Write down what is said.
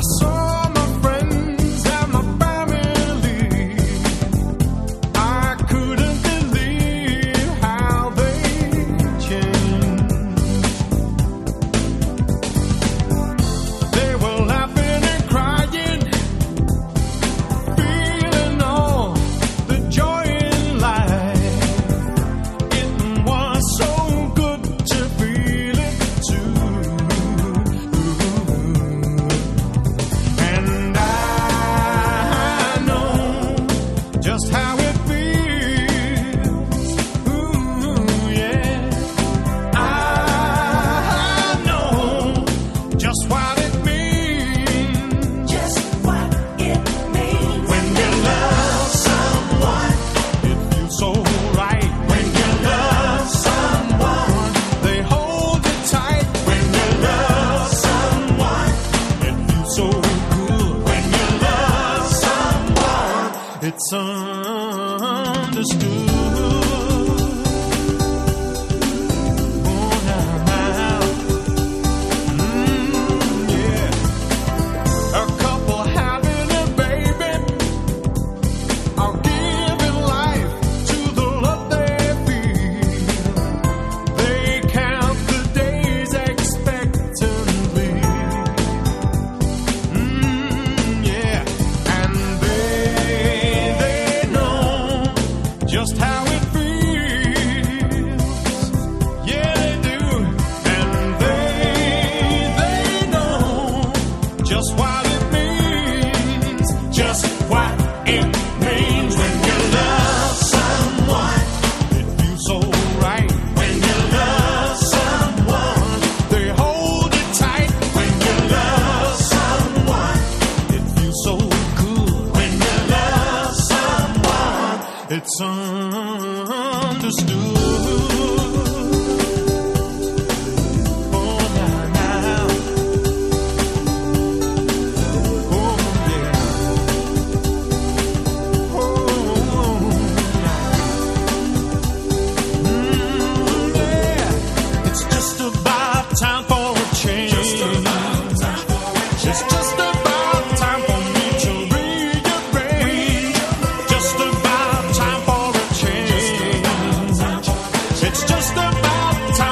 Passou it's understood. Love someone. Understood. just about time.